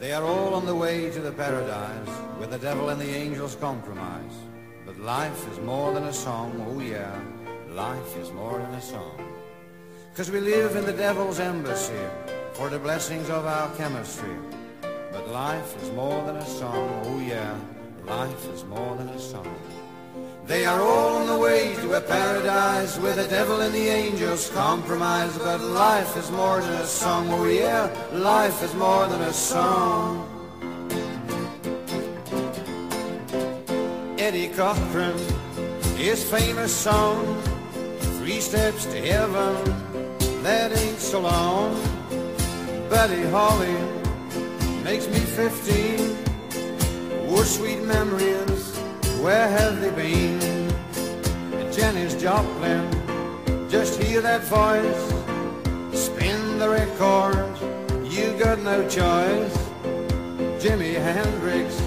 They are all on the way to the paradise where the devil and the angels compromise. But life is more than a song, oh yeah, life is more than a song. Cause we live in the devil's embassy for the blessings of our chemistry. But life is more than a song, oh yeah, life is more than a song. They are all on the way to a paradise where the devil and the angels compromise. But life is more than a song, oh yeah, life is more than a song. Eddie Cochran, his famous song, Three Steps to Heaven, that ain't so long. Buddy Holly makes me 15. What sweet memories where have they been? Janis Joplin, just hear that voice. Spin the record, you got no choice. Jimi Hendrix,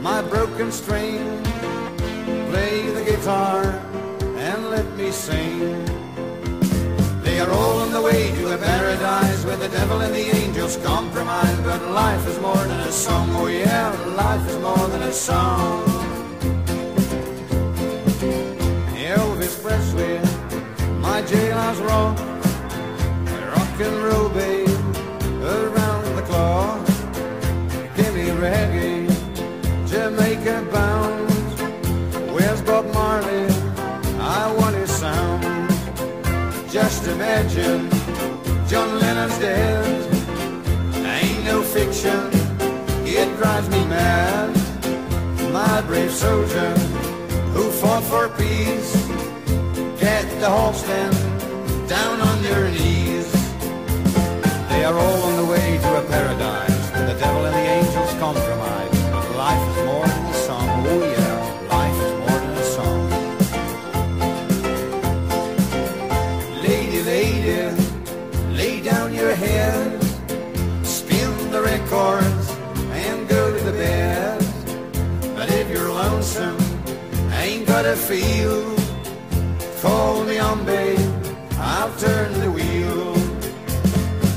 my broken string. Play the guitar and let me sing. They are all on the way to a paradise where the devil and the angels compromise. But life is more than a song, oh yeah, life is more than a song. Jailhouse rock, rock and roll babe, around the clock. Give me reggae, Jamaica bound. Where's Bob Marley? I want his sound. Just imagine John Lennon's dead. Ain't no fiction, it drives me mad. My brave soldier who fought for peace. The whole stand down on your knees. They are all on the way to a paradise where the devil and the angels compromise. But life is more than a song. Oh yeah, life is more than a song. Lady, lady, lay down your head, spin the records, and go to the bed. But if you're lonesome, ain't got a feel. Call me on, babe, I'll turn the wheel.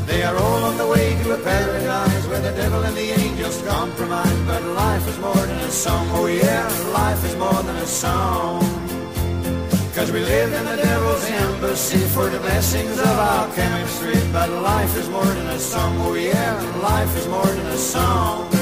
They are all on the way to a paradise where the devil and the angels compromise. But life is more than a song, oh yeah, life is more than a song. Cause we live in the devil's embassy for the blessings of our chemistry. But life is more than a song, oh yeah, life is more than a song.